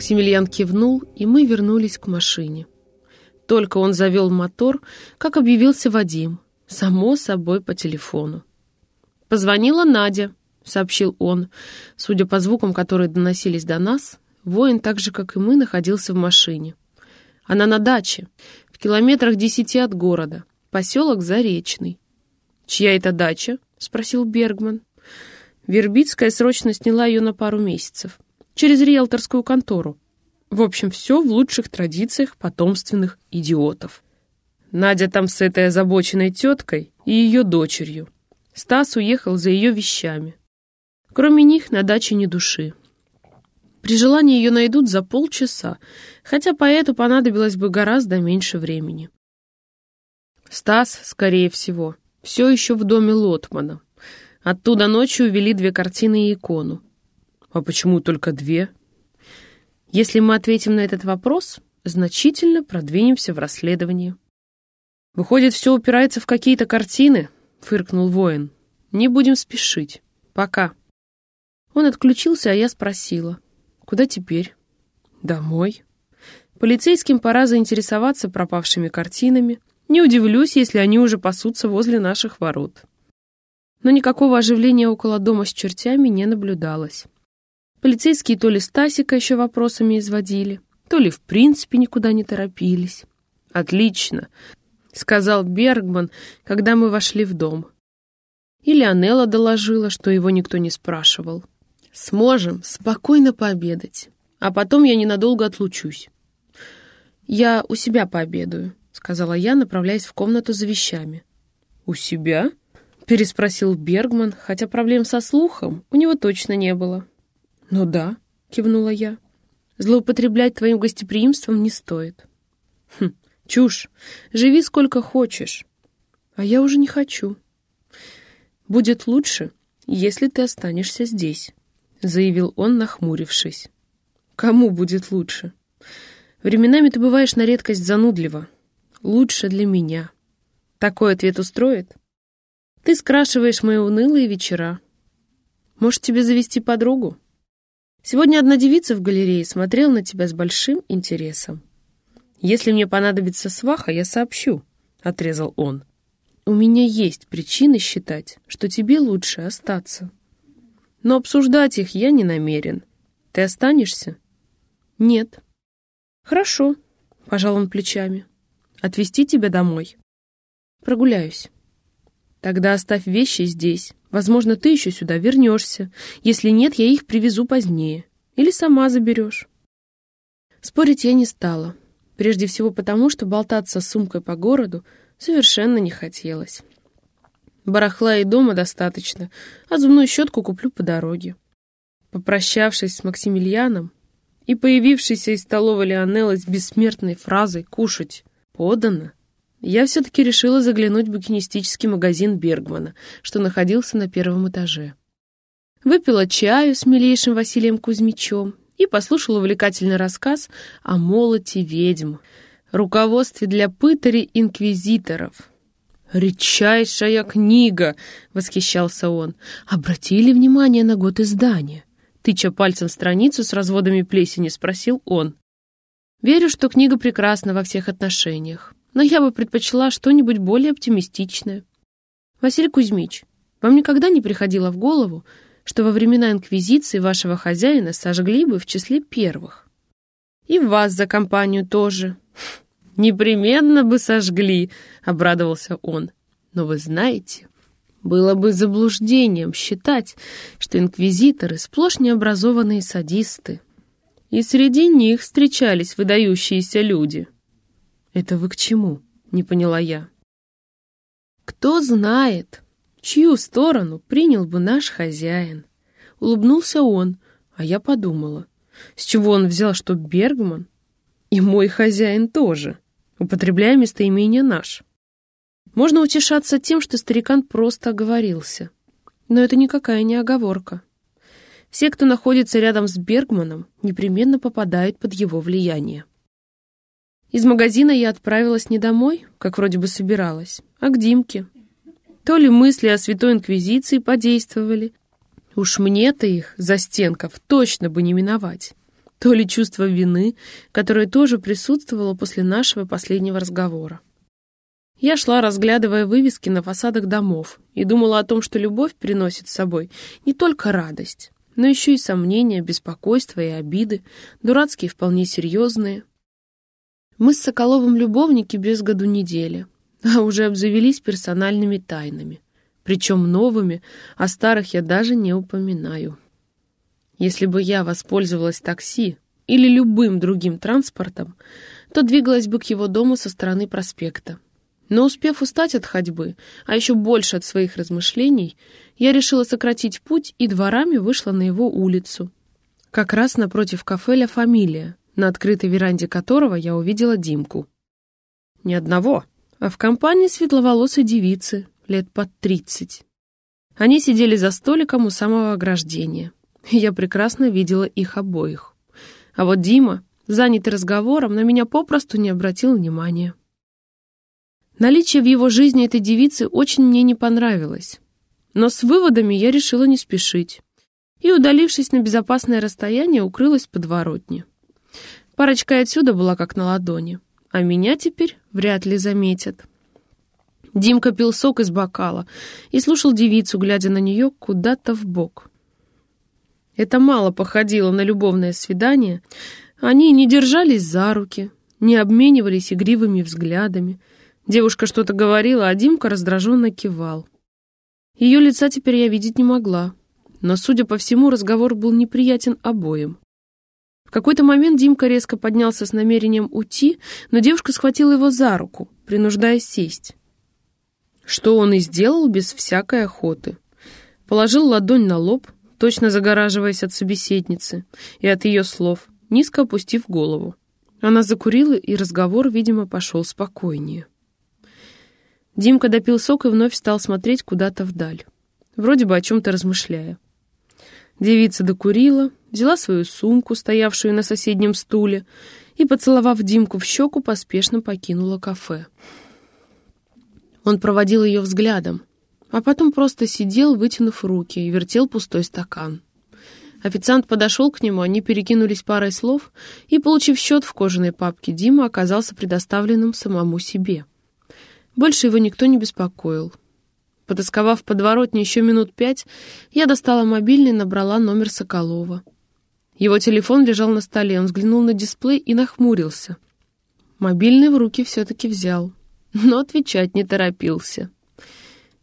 Максимилиан кивнул, и мы вернулись к машине. Только он завел мотор, как объявился Вадим, само собой по телефону. «Позвонила Надя», — сообщил он. Судя по звукам, которые доносились до нас, воин, так же, как и мы, находился в машине. Она на даче, в километрах десяти от города, поселок Заречный. «Чья это дача?» — спросил Бергман. Вербицкая срочно сняла ее на пару месяцев. Через риэлторскую контору. В общем, все в лучших традициях потомственных идиотов. Надя там с этой озабоченной теткой и ее дочерью. Стас уехал за ее вещами. Кроме них на даче ни души. При желании ее найдут за полчаса, хотя поэту понадобилось бы гораздо меньше времени. Стас, скорее всего, все еще в доме Лотмана. Оттуда ночью увели две картины и икону. А почему только две? Если мы ответим на этот вопрос, значительно продвинемся в расследовании. Выходит, все упирается в какие-то картины, фыркнул воин. Не будем спешить. Пока. Он отключился, а я спросила. Куда теперь? Домой. Полицейским пора заинтересоваться пропавшими картинами. Не удивлюсь, если они уже пасутся возле наших ворот. Но никакого оживления около дома с чертями не наблюдалось. Полицейские то ли Стасика еще вопросами изводили, то ли в принципе никуда не торопились. «Отлично», — сказал Бергман, когда мы вошли в дом. И Леонелла доложила, что его никто не спрашивал. «Сможем спокойно пообедать, а потом я ненадолго отлучусь». «Я у себя пообедаю», — сказала я, направляясь в комнату за вещами. «У себя?» — переспросил Бергман, хотя проблем со слухом у него точно не было. «Ну да», — кивнула я. «Злоупотреблять твоим гостеприимством не стоит». «Хм, чушь. Живи сколько хочешь. А я уже не хочу». «Будет лучше, если ты останешься здесь», — заявил он, нахмурившись. «Кому будет лучше? Временами ты бываешь на редкость занудлива. Лучше для меня. Такой ответ устроит? Ты скрашиваешь мои унылые вечера. Может, тебе завести подругу?» Сегодня одна девица в галерее смотрела на тебя с большим интересом. «Если мне понадобится сваха, я сообщу», — отрезал он. «У меня есть причины считать, что тебе лучше остаться. Но обсуждать их я не намерен. Ты останешься?» «Нет». «Хорошо», — пожал он плечами. «Отвезти тебя домой?» «Прогуляюсь». «Тогда оставь вещи здесь. Возможно, ты еще сюда вернешься. Если нет, я их привезу позднее. Или сама заберешь. Спорить я не стала. Прежде всего потому, что болтаться с сумкой по городу совершенно не хотелось. Барахла и дома достаточно, а зубную щетку куплю по дороге. Попрощавшись с Максимилианом и появившейся из столовой Леонеллы с бессмертной фразой «кушать подано», я все-таки решила заглянуть в букинистический магазин Бергмана, что находился на первом этаже. Выпила чаю с милейшим Василием Кузьмичем и послушала увлекательный рассказ о молоте ведьм, руководстве для пытарей инквизиторов. «Редчайшая книга!» — восхищался он. «Обратили внимание на год издания?» Тыча пальцем страницу с разводами плесени, спросил он. «Верю, что книга прекрасна во всех отношениях но я бы предпочла что-нибудь более оптимистичное. Василий Кузьмич, вам никогда не приходило в голову, что во времена Инквизиции вашего хозяина сожгли бы в числе первых? И вас за компанию тоже. Непременно бы сожгли, обрадовался он. Но вы знаете, было бы заблуждением считать, что инквизиторы сплошь необразованные садисты. И среди них встречались выдающиеся люди — «Это вы к чему?» — не поняла я. «Кто знает, чью сторону принял бы наш хозяин?» Улыбнулся он, а я подумала, с чего он взял, что Бергман и мой хозяин тоже, употребляя местоимение «наш». Можно утешаться тем, что старикан просто оговорился. Но это никакая не оговорка. Все, кто находится рядом с Бергманом, непременно попадают под его влияние. Из магазина я отправилась не домой, как вроде бы собиралась, а к Димке. То ли мысли о Святой Инквизиции подействовали. Уж мне-то их, застенков, точно бы не миновать. то ли чувство вины, которое тоже присутствовало после нашего последнего разговора. Я шла, разглядывая вывески на фасадах домов, и думала о том, что любовь приносит с собой не только радость, но еще и сомнения, беспокойства и обиды, дурацкие вполне серьезные. Мы с Соколовым любовники без году недели, а уже обзавелись персональными тайнами, причем новыми, а старых я даже не упоминаю. Если бы я воспользовалась такси или любым другим транспортом, то двигалась бы к его дому со стороны проспекта. Но успев устать от ходьбы, а еще больше от своих размышлений, я решила сократить путь и дворами вышла на его улицу. Как раз напротив кафе «Ля Фамилия», на открытой веранде которого я увидела Димку. Ни одного, а в компании светловолосой девицы, лет под тридцать. Они сидели за столиком у самого ограждения. Я прекрасно видела их обоих. А вот Дима, занятый разговором, на меня попросту не обратил внимания. Наличие в его жизни этой девицы очень мне не понравилось. Но с выводами я решила не спешить. И, удалившись на безопасное расстояние, укрылась в подворотне. Парочка отсюда была как на ладони, а меня теперь вряд ли заметят. Димка пил сок из бокала и слушал девицу, глядя на нее куда-то в бок. Это мало походило на любовное свидание. Они не держались за руки, не обменивались игривыми взглядами. Девушка что-то говорила, а Димка раздраженно кивал. Ее лица теперь я видеть не могла, но, судя по всему, разговор был неприятен обоим. В какой-то момент Димка резко поднялся с намерением уйти, но девушка схватила его за руку, принуждая сесть. Что он и сделал без всякой охоты. Положил ладонь на лоб, точно загораживаясь от собеседницы и от ее слов, низко опустив голову. Она закурила, и разговор, видимо, пошел спокойнее. Димка допил сок и вновь стал смотреть куда-то вдаль, вроде бы о чем-то размышляя. Девица докурила, взяла свою сумку, стоявшую на соседнем стуле, и, поцеловав Димку в щеку, поспешно покинула кафе. Он проводил ее взглядом, а потом просто сидел, вытянув руки, и вертел пустой стакан. Официант подошел к нему, они перекинулись парой слов, и, получив счет в кожаной папке, Дима оказался предоставленным самому себе. Больше его никто не беспокоил. Потасковав в подворотне еще минут пять, я достала мобильный и набрала номер Соколова. Его телефон лежал на столе, он взглянул на дисплей и нахмурился. Мобильный в руки все-таки взял, но отвечать не торопился.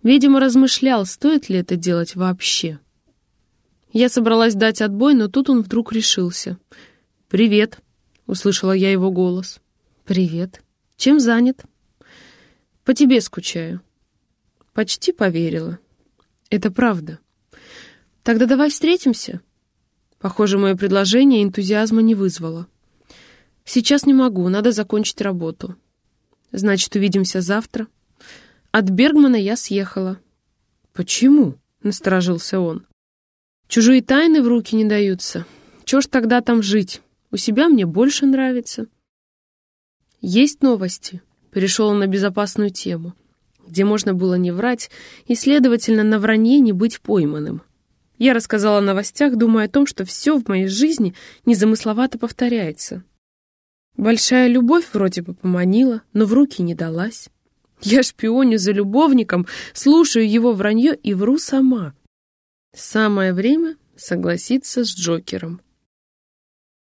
Видимо, размышлял, стоит ли это делать вообще. Я собралась дать отбой, но тут он вдруг решился. «Привет», — услышала я его голос. «Привет. Чем занят?» «По тебе скучаю». Почти поверила. «Это правда. Тогда давай встретимся?» Похоже, мое предложение энтузиазма не вызвало. «Сейчас не могу, надо закончить работу». «Значит, увидимся завтра?» От Бергмана я съехала. «Почему?» — насторожился он. «Чужие тайны в руки не даются. Чего ж тогда там жить? У себя мне больше нравится». «Есть новости», — перешел он на безопасную тему, где можно было не врать и, следовательно, на вранье не быть пойманным. Я рассказала о новостях, думая о том, что все в моей жизни незамысловато повторяется. Большая любовь вроде бы поманила, но в руки не далась. Я шпионю за любовником, слушаю его вранье и вру сама. Самое время согласиться с Джокером.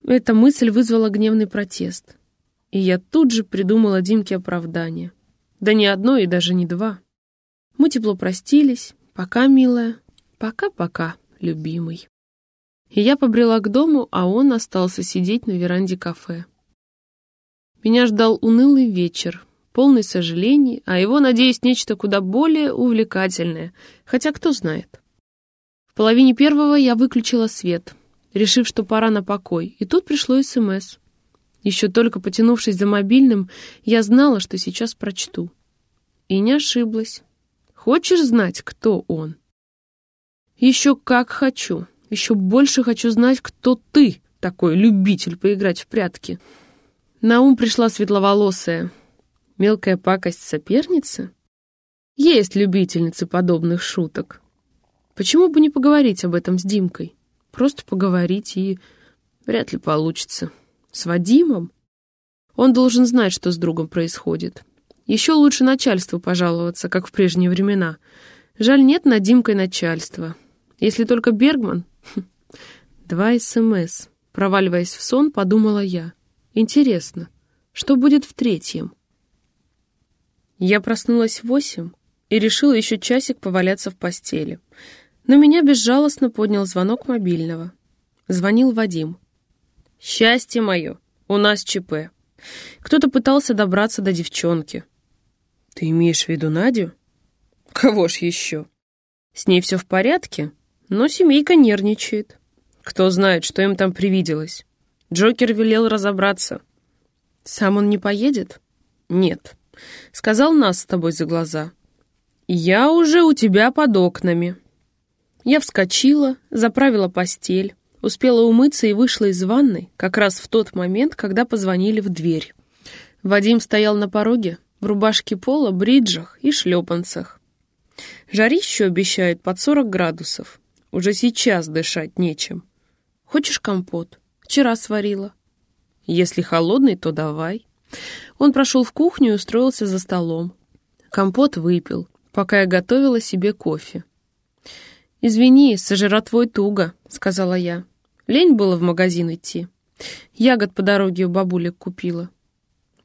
Эта мысль вызвала гневный протест. И я тут же придумала Димке оправдание. Да не одно и даже не два. Мы тепло простились. Пока, милая. Пока-пока, любимый. И я побрела к дому, а он остался сидеть на веранде кафе. Меня ждал унылый вечер, полный сожалений, а его, надеюсь, нечто куда более увлекательное, хотя кто знает. В половине первого я выключила свет, решив, что пора на покой, и тут пришло СМС. Еще только потянувшись за мобильным, я знала, что сейчас прочту. И не ошиблась. Хочешь знать, кто он? Еще как хочу. Еще больше хочу знать, кто ты, такой любитель поиграть в прятки. На ум пришла светловолосая, Мелкая пакость соперницы? Есть любительницы подобных шуток. Почему бы не поговорить об этом с Димкой? Просто поговорить и... Вряд ли получится. С Вадимом? Он должен знать, что с другом происходит. Еще лучше начальству пожаловаться, как в прежние времена. Жаль, нет над Димкой начальства. Если только Бергман... Два СМС. Проваливаясь в сон, подумала я. Интересно, что будет в третьем? Я проснулась в восемь и решила еще часик поваляться в постели. Но меня безжалостно поднял звонок мобильного. Звонил Вадим. «Счастье мое! У нас ЧП. Кто-то пытался добраться до девчонки». «Ты имеешь в виду Надю?» «Кого ж еще?» «С ней все в порядке, но семейка нервничает. Кто знает, что им там привиделось. Джокер велел разобраться». «Сам он не поедет?» «Нет. Сказал нас с тобой за глаза. Я уже у тебя под окнами». Я вскочила, заправила постель, успела умыться и вышла из ванной как раз в тот момент, когда позвонили в дверь. Вадим стоял на пороге, в рубашке пола, бриджах и шлепанцах. Жарищу обещают под 40 градусов. Уже сейчас дышать нечем. Хочешь компот? Вчера сварила. Если холодный, то давай. Он прошел в кухню и устроился за столом. Компот выпил, пока я готовила себе кофе. «Извини, с жратвой туго», — сказала я. Лень было в магазин идти. Ягод по дороге у бабулек купила.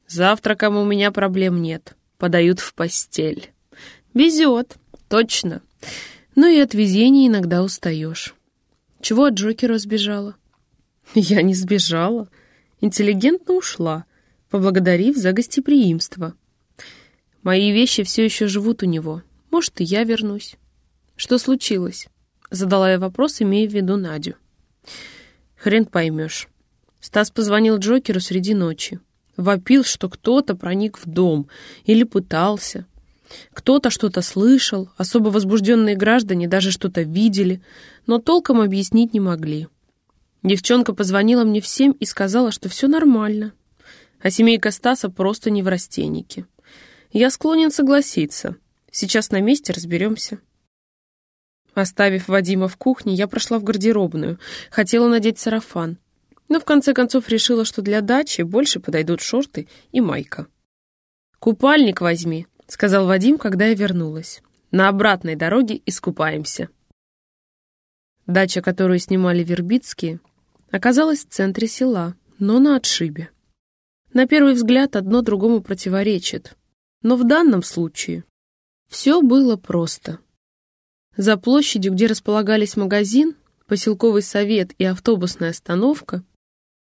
Завтраком у меня проблем нет. Подают в постель. Везет, точно. Но и от везения иногда устаешь. Чего от Джокера сбежала? Я не сбежала. Интеллигентно ушла, поблагодарив за гостеприимство. Мои вещи все еще живут у него. Может, и я вернусь. Что случилось? Задала я вопрос, имея в виду Надю. Хрен поймешь. Стас позвонил Джокеру среди ночи. Вопил, что кто-то проник в дом или пытался. Кто-то что-то слышал, особо возбужденные граждане даже что-то видели, но толком объяснить не могли. Девчонка позвонила мне в семь и сказала, что все нормально, а семейка Стаса просто не в растенике. Я склонен согласиться. Сейчас на месте разберемся. Оставив Вадима в кухне, я прошла в гардеробную. Хотела надеть сарафан. Но в конце концов решила, что для дачи больше подойдут шорты и майка. «Купальник возьми», — сказал Вадим, когда я вернулась. «На обратной дороге искупаемся». Дача, которую снимали Вербицкие, оказалась в центре села, но на отшибе. На первый взгляд одно другому противоречит. Но в данном случае все было просто. За площадью, где располагались магазин, поселковый совет и автобусная остановка,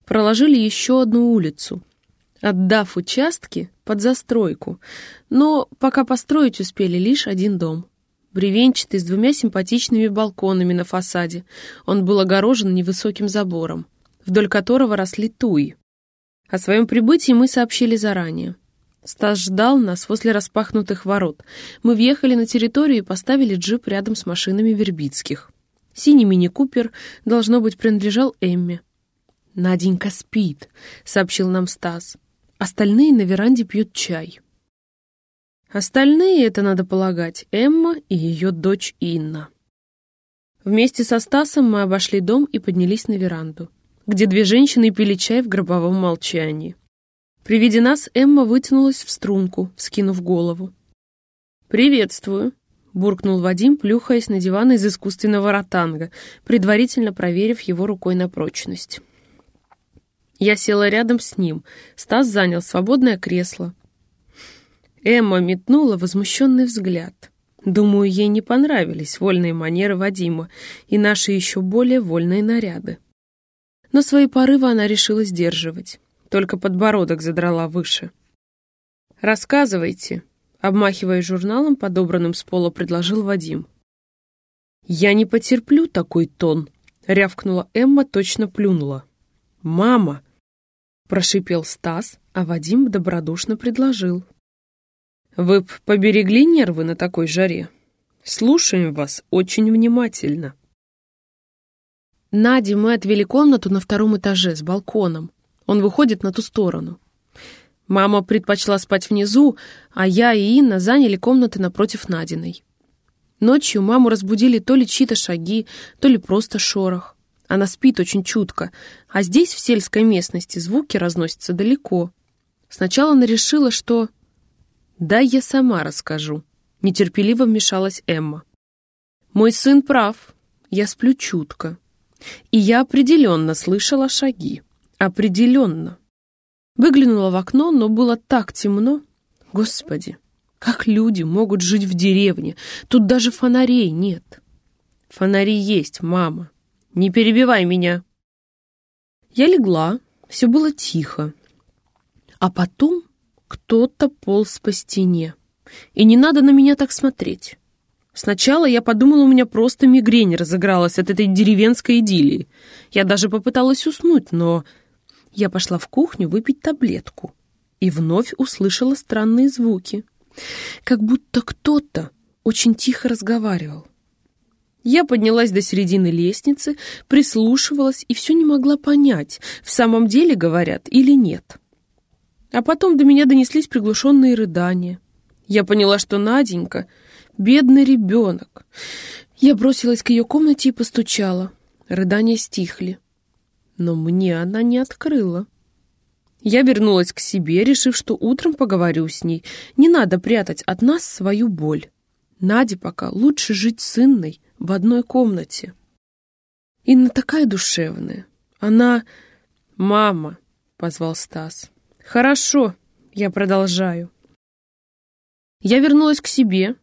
проложили еще одну улицу, отдав участки под застройку, но пока построить успели лишь один дом. Бревенчатый, с двумя симпатичными балконами на фасаде. Он был огорожен невысоким забором, вдоль которого росли туи. О своем прибытии мы сообщили заранее. Стас ждал нас возле распахнутых ворот. Мы въехали на территорию и поставили джип рядом с машинами Вербицких. Синий мини-купер, должно быть, принадлежал Эмме. «Наденька спит», — сообщил нам Стас. «Остальные на веранде пьют чай». Остальные, это надо полагать, Эмма и ее дочь Инна. Вместе со Стасом мы обошли дом и поднялись на веранду, где две женщины пили чай в гробовом молчании. При виде нас Эмма вытянулась в струнку, вскинув голову. «Приветствую», — буркнул Вадим, плюхаясь на диван из искусственного ротанга, предварительно проверив его рукой на прочность. Я села рядом с ним. Стас занял свободное кресло. Эмма метнула возмущенный взгляд. Думаю, ей не понравились вольные манеры Вадима и наши еще более вольные наряды. Но свои порывы она решила сдерживать только подбородок задрала выше. «Рассказывайте», — обмахивая журналом, подобранным с пола, предложил Вадим. «Я не потерплю такой тон», — рявкнула Эмма, точно плюнула. «Мама!» — прошипел Стас, а Вадим добродушно предложил. «Вы б поберегли нервы на такой жаре? Слушаем вас очень внимательно». Наде мы отвели комнату на втором этаже с балконом. Он выходит на ту сторону. Мама предпочла спать внизу, а я и Инна заняли комнаты напротив Надиной. Ночью маму разбудили то ли чьи-то шаги, то ли просто шорох. Она спит очень чутко, а здесь, в сельской местности, звуки разносятся далеко. Сначала она решила, что... «Да, я сама расскажу», — нетерпеливо вмешалась Эмма. «Мой сын прав, я сплю чутко. И я определенно слышала шаги. Определенно. Выглянула в окно, но было так темно. Господи, как люди могут жить в деревне? Тут даже фонарей нет. Фонари есть, мама. Не перебивай меня. Я легла, все было тихо. А потом кто-то полз по стене. И не надо на меня так смотреть. Сначала я подумала, у меня просто мигрень разыгралась от этой деревенской идиллии. Я даже попыталась уснуть, но я пошла в кухню выпить таблетку и вновь услышала странные звуки. Как будто кто-то очень тихо разговаривал. Я поднялась до середины лестницы, прислушивалась и все не могла понять, в самом деле говорят или нет. А потом до меня донеслись приглушенные рыдания. Я поняла, что Наденька Бедный ребенок. Я бросилась к ее комнате и постучала. Рыдания стихли. Но мне она не открыла. Я вернулась к себе, решив, что утром поговорю с ней. Не надо прятать от нас свою боль. Наде пока лучше жить с Инной в одной комнате. Инна такая душевная. Она... «Мама», — позвал Стас. «Хорошо, я продолжаю». Я вернулась к себе,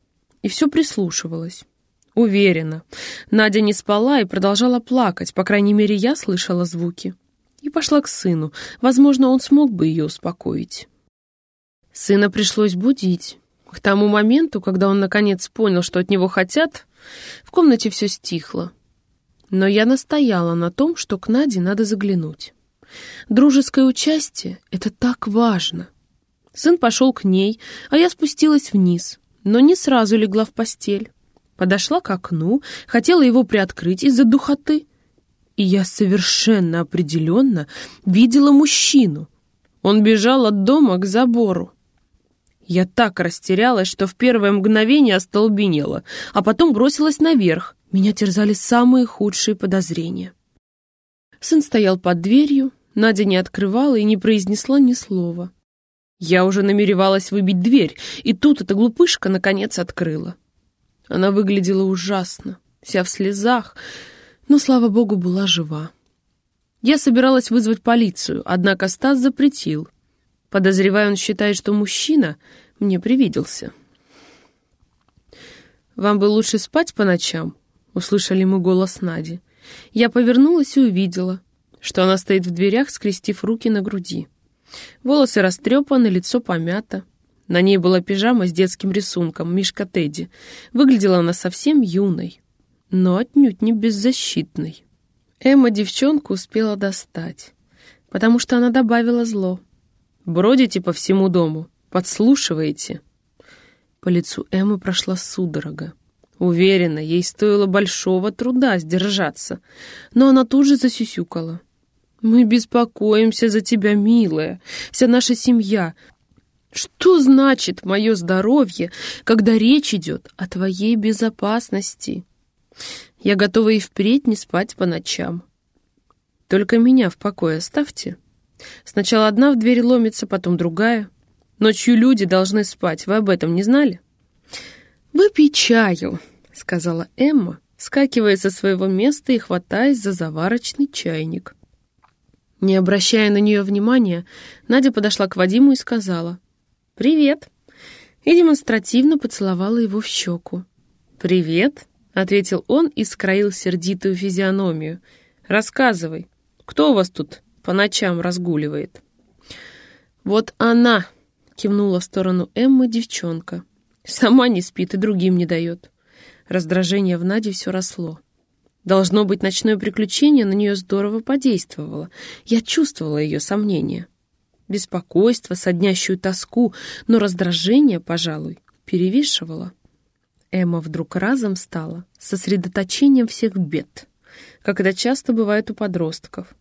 и все прислушивалась. Уверена. Надя не спала и продолжала плакать, по крайней мере, я слышала звуки. И пошла к сыну. Возможно, он смог бы ее успокоить. Сына пришлось будить. К тому моменту, когда он наконец понял, что от него хотят, в комнате все стихло. Но я настояла на том, что к Наде надо заглянуть. Дружеское участие — это так важно. Сын пошел к ней, а я спустилась вниз — но не сразу легла в постель. Подошла к окну, хотела его приоткрыть из-за духоты. И я совершенно определенно видела мужчину. Он бежал от дома к забору. Я так растерялась, что в первое мгновение остолбенела, а потом бросилась наверх. Меня терзали самые худшие подозрения. Сын стоял под дверью, Надя не открывала и не произнесла ни слова. Я уже намеревалась выбить дверь, и тут эта глупышка наконец открыла. Она выглядела ужасно, вся в слезах, но, слава богу, была жива. Я собиралась вызвать полицию, однако Стас запретил. Подозревая, он считает, что мужчина мне привиделся. «Вам бы лучше спать по ночам?» — услышали мы голос Нади. Я повернулась и увидела, что она стоит в дверях, скрестив руки на груди. Волосы растрепаны, лицо помято. На ней была пижама с детским рисунком, Мишка Тедди. Выглядела она совсем юной, но отнюдь не беззащитной. Эмма девчонку успела достать, потому что она добавила зло. «Бродите по всему дому, подслушиваете». По лицу Эммы прошла судорога. Уверена, ей стоило большого труда сдержаться, но она тут же засюсюкала. Мы беспокоимся за тебя, милая, вся наша семья. Что значит мое здоровье, когда речь идет о твоей безопасности? Я готова и впредь не спать по ночам. Только меня в покое оставьте. Сначала одна в дверь ломится, потом другая. Ночью люди должны спать, вы об этом не знали? «Выпей чаю», — сказала Эмма, скакивая со своего места и хватаясь за заварочный чайник. Не обращая на нее внимания, Надя подошла к Вадиму и сказала «Привет!» и демонстративно поцеловала его в щеку. «Привет!» — ответил он и скроил сердитую физиономию. «Рассказывай, кто у вас тут по ночам разгуливает?» «Вот она!» — кивнула в сторону Эммы девчонка. «Сама не спит и другим не дает». Раздражение в Наде все росло. Должно быть, ночное приключение на нее здорово подействовало. Я чувствовала ее сомнения. Беспокойство, соднящую тоску, но раздражение, пожалуй, перевешивало. Эмма вдруг разом стала сосредоточением всех бед, как это часто бывает у подростков.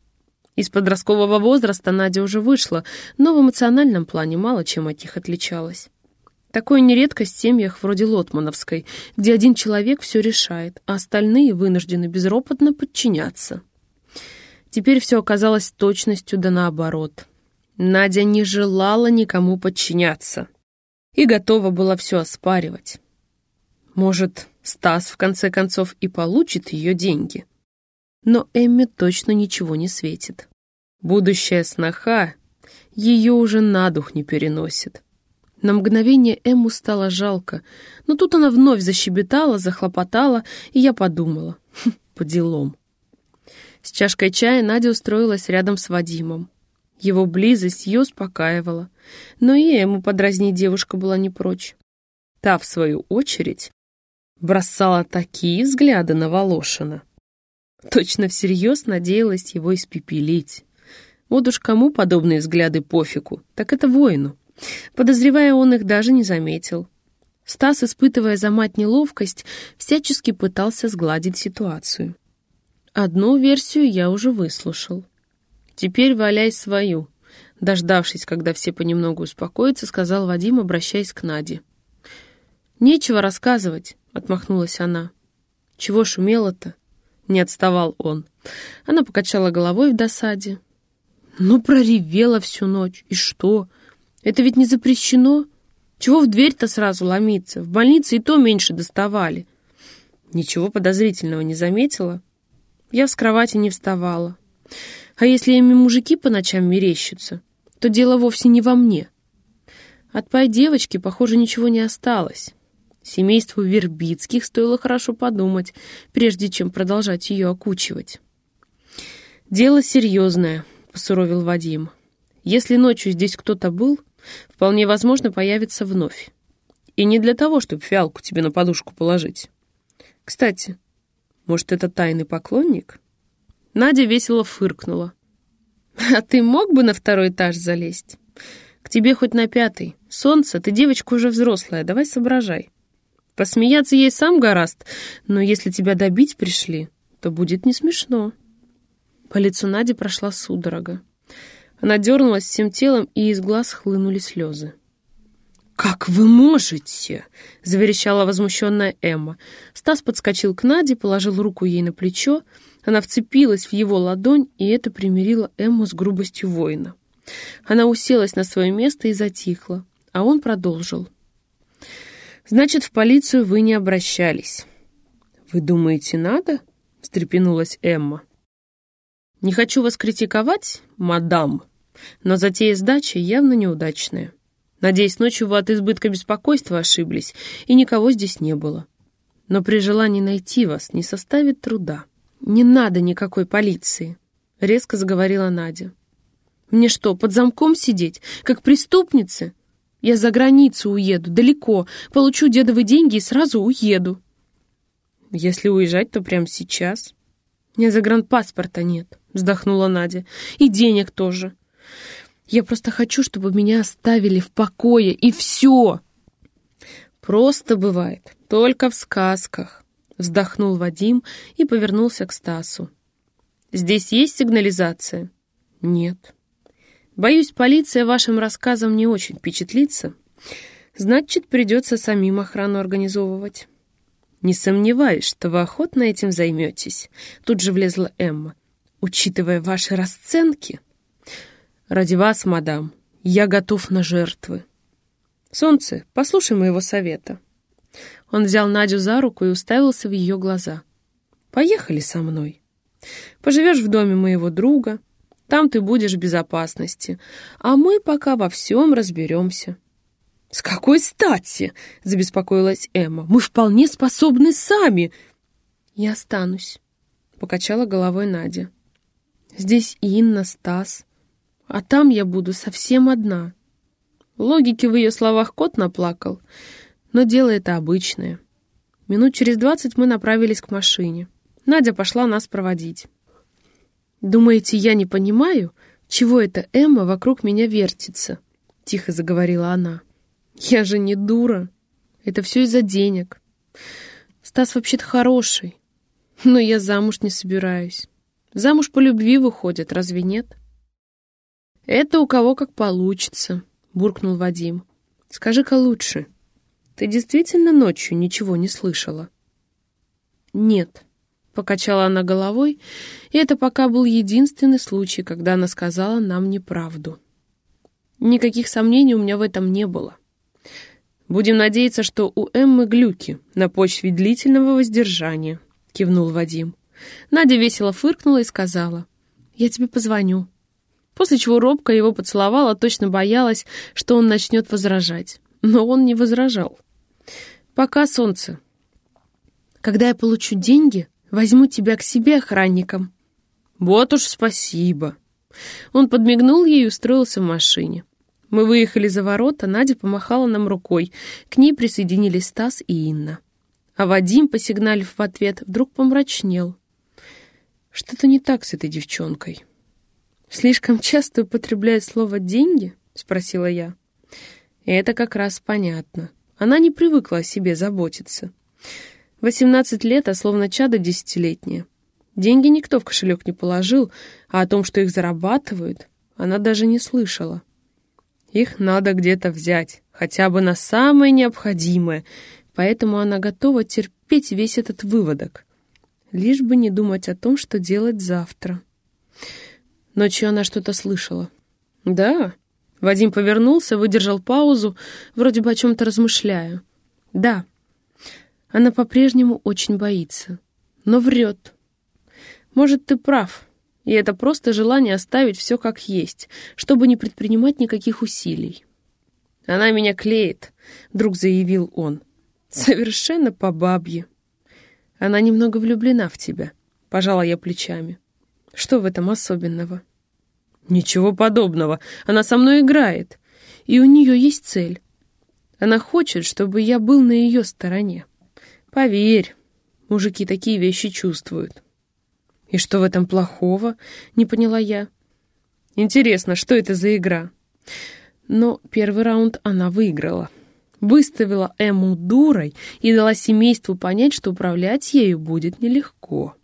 Из подросткового возраста Надя уже вышла, но в эмоциональном плане мало чем от них отличалась. Такое нередко в семьях вроде Лотмановской, где один человек все решает, а остальные вынуждены безропотно подчиняться. Теперь все оказалось точностью да наоборот. Надя не желала никому подчиняться и готова была все оспаривать. Может, Стас в конце концов и получит ее деньги. Но Эмме точно ничего не светит. Будущая сноха ее уже на дух не переносит. На мгновение Эмму стало жалко, но тут она вновь защебетала, захлопотала, и я подумала, хм, по делам. С чашкой чая Надя устроилась рядом с Вадимом. Его близость ее успокаивала, но и ему подразнить девушка была не прочь. Та, в свою очередь, бросала такие взгляды на Волошина. Точно всерьез надеялась его испепелить. Вот уж кому подобные взгляды пофигу, так это воину. Подозревая, он их даже не заметил. Стас, испытывая за мать неловкость, всячески пытался сгладить ситуацию. Одну версию я уже выслушал. Теперь валяй свою. Дождавшись, когда все понемногу успокоятся, сказал Вадим, обращаясь к Наде. «Нечего рассказывать», — отмахнулась она. «Чего шумело-то?» — не отставал он. Она покачала головой в досаде. «Ну, проревела всю ночь. И что? Это ведь не запрещено. Чего в дверь-то сразу ломиться? В больнице и то меньше доставали». Ничего подозрительного не заметила. Я с кровати не вставала. А если ими мужики по ночам мерещатся, то дело вовсе не во мне. От пай девочки, похоже, ничего не осталось. Семейству Вербицких стоило хорошо подумать, прежде чем продолжать ее окучивать. «Дело серьезное», — посуровил Вадим. «Если ночью здесь кто-то был, вполне возможно появится вновь. И не для того, чтобы фиалку тебе на подушку положить. Кстати, может, это тайный поклонник?» Надя весело фыркнула. «А ты мог бы на второй этаж залезть? К тебе хоть на пятый. Солнце, ты девочка уже взрослая, давай соображай. Посмеяться ей сам гораст, но если тебя добить пришли, то будет не смешно». По лицу Нади прошла судорога. Она дернулась всем телом, и из глаз хлынули слезы. «Как вы можете?» — заверещала возмущенная Эмма. Стас подскочил к Наде, положил руку ей на плечо. Она вцепилась в его ладонь, и это примирило Эмму с грубостью воина. Она уселась на свое место и затихла, а он продолжил. «Значит, в полицию вы не обращались». «Вы думаете, надо?» — встрепенулась Эмма. «Не хочу вас критиковать, мадам, но затея сдачи явно неудачная. Надеюсь, ночью вы от избытка беспокойства ошиблись, и никого здесь не было. Но при желании найти вас не составит труда. Не надо никакой полиции, — резко заговорила Надя. Мне что, под замком сидеть, как преступницы? Я за границу уеду, далеко, получу дедовы деньги и сразу уеду. Если уезжать, то прямо сейчас. Меня загранпаспорта нет, вздохнула Надя. И денег тоже. Я просто хочу, чтобы меня оставили в покое, и все. Просто бывает, только в сказках. Вздохнул Вадим и повернулся к Стасу. Здесь есть сигнализация? Нет. Боюсь, полиция вашим рассказом не очень впечатлится. Значит, придется самим охрану организовывать. Не сомневаюсь, что вы охотно этим займетесь. Тут же влезла Эмма. Учитывая ваши расценки... Ради вас, мадам, я готов на жертвы. Солнце, послушай моего совета. Он взял Надю за руку и уставился в ее глаза. Поехали со мной. Поживешь в доме моего друга, там ты будешь в безопасности, а мы пока во всем разберемся. «С какой стати?» — забеспокоилась Эмма. «Мы вполне способны сами!» «Я останусь», — покачала головой Надя. «Здесь Инна, Стас, а там я буду совсем одна. Логики в ее словах кот наплакал, но дело это обычное. Минут через двадцать мы направились к машине. Надя пошла нас проводить. «Думаете, я не понимаю, чего эта Эмма вокруг меня вертится?» — тихо заговорила она. «Я же не дура. Это все из-за денег. Стас вообще-то хороший, но я замуж не собираюсь. Замуж по любви выходит, разве нет?» «Это у кого как получится», — буркнул Вадим. «Скажи-ка лучше, ты действительно ночью ничего не слышала?» «Нет», Покачала она головой, и это пока был единственный случай, когда она сказала нам неправду. Никаких сомнений у меня в этом не было. «Будем надеяться, что у Эммы глюки на почве длительного воздержания», — кивнул Вадим. Надя весело фыркнула и сказала, «Я тебе позвоню». После чего робко его поцеловала, точно боялась, что он начнет возражать. Но он не возражал. «Пока, солнце. Когда я получу деньги, возьму тебя к себе охранником». «Вот уж спасибо». Он подмигнул ей и устроился в машине. Мы выехали за ворота, Надя помахала нам рукой. К ней присоединились Стас и Инна. А Вадим, посигналив в ответ, вдруг помрачнел. Что-то не так с этой девчонкой. «Слишком часто употребляет слово «деньги»?» — спросила я. это как раз понятно. Она не привыкла о себе заботиться. Восемнадцать лет, а словно чадо десятилетнее. Деньги никто в кошелек не положил, а о том, что их зарабатывают, она даже не слышала. Их надо где-то взять, хотя бы на самое необходимое, поэтому она готова терпеть весь этот выводок, лишь бы не думать о том, что делать завтра. Ночью она что-то слышала. «Да?» Вадим повернулся, выдержал паузу, вроде бы о чем-то размышляя. «Да, она по-прежнему очень боится, но врет. Может, ты прав, и это просто желание оставить все как есть, чтобы не предпринимать никаких усилий. «Она меня клеит», — вдруг заявил он. «Совершенно по бабье». «Она немного влюблена в тебя», — пожала я плечами. «Что в этом особенного?» «Ничего подобного. Она со мной играет. И у нее есть цель. Она хочет, чтобы я был на ее стороне. Поверь, мужики такие вещи чувствуют». «И что в этом плохого?» — не поняла я. «Интересно, что это за игра?» Но первый раунд она выиграла. Выставила Эму дурой и дала семейству понять, что управлять ею будет нелегко.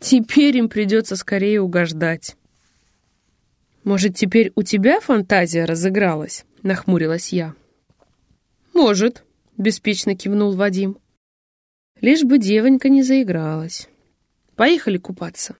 Теперь им придется скорее угождать. «Может, теперь у тебя фантазия разыгралась?» — нахмурилась я. «Может», — беспечно кивнул Вадим. «Лишь бы девонька не заигралась». Поехали купаться.